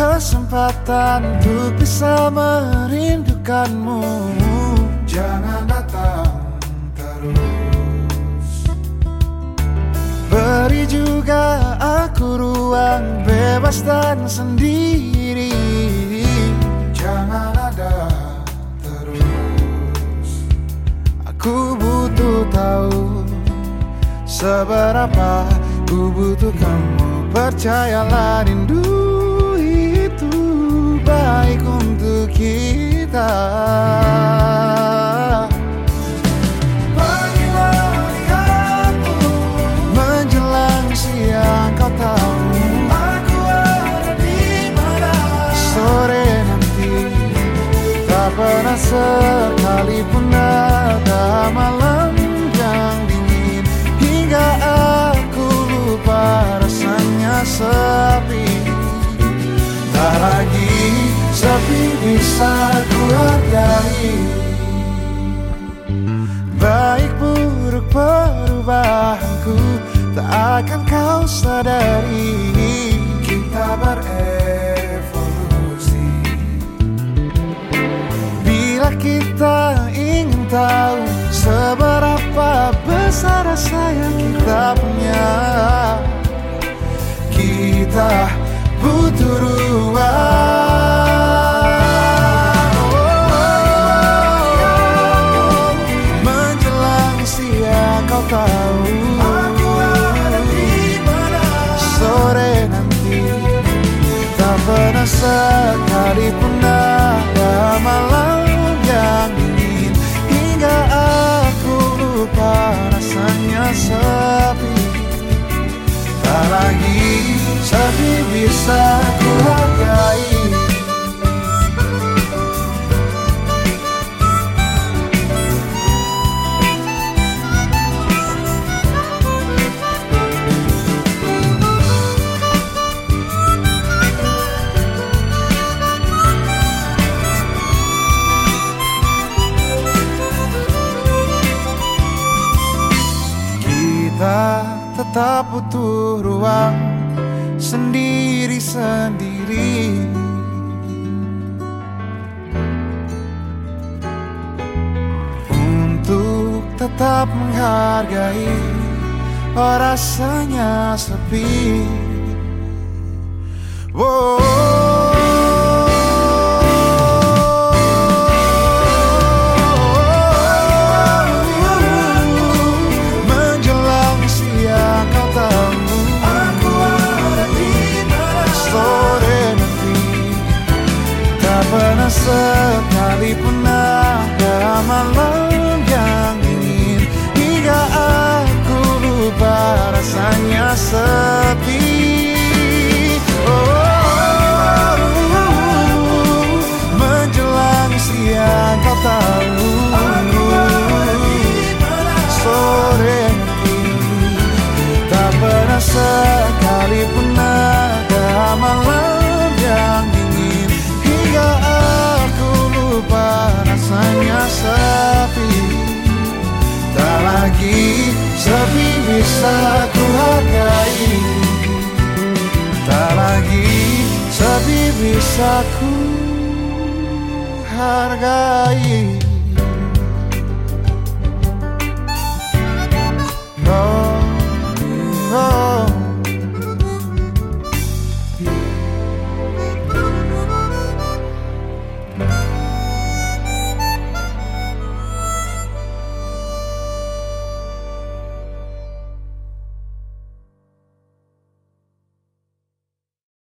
kesempatan untuk bisa merindukanmu. Jangan datang terus. Beri juga aku ruang bebas dan sendiri. Jangan ada terus. Aku butuh tahu Seberapa ku butuh kamu. Percayalah rindu baik untuk Pergilah lihatmu Menjelang siang kau tahu. Aku ada di mana? Sore nanti. Tak pernah sekalipun ada malam yang dingin. Hingga aku lupa rasanya sepi sepi bisa ku hargai. Baik buruk perubahanku Tak akan kau sadari. Kita berevolusi. Bila kita ingin tahu Seberapa besar rasa kita punya sepi. Tak lagi sepi bisa ku Kita tetap butuh ruang sendiri-sendiri Untuk tetap menghargai oh rasanya sepi sekalipun ada malam yang dingin? Hingga aku lupa rasanya sepi. Oh, bisa ku hargai. Tak lagi sepi bisa ku hargai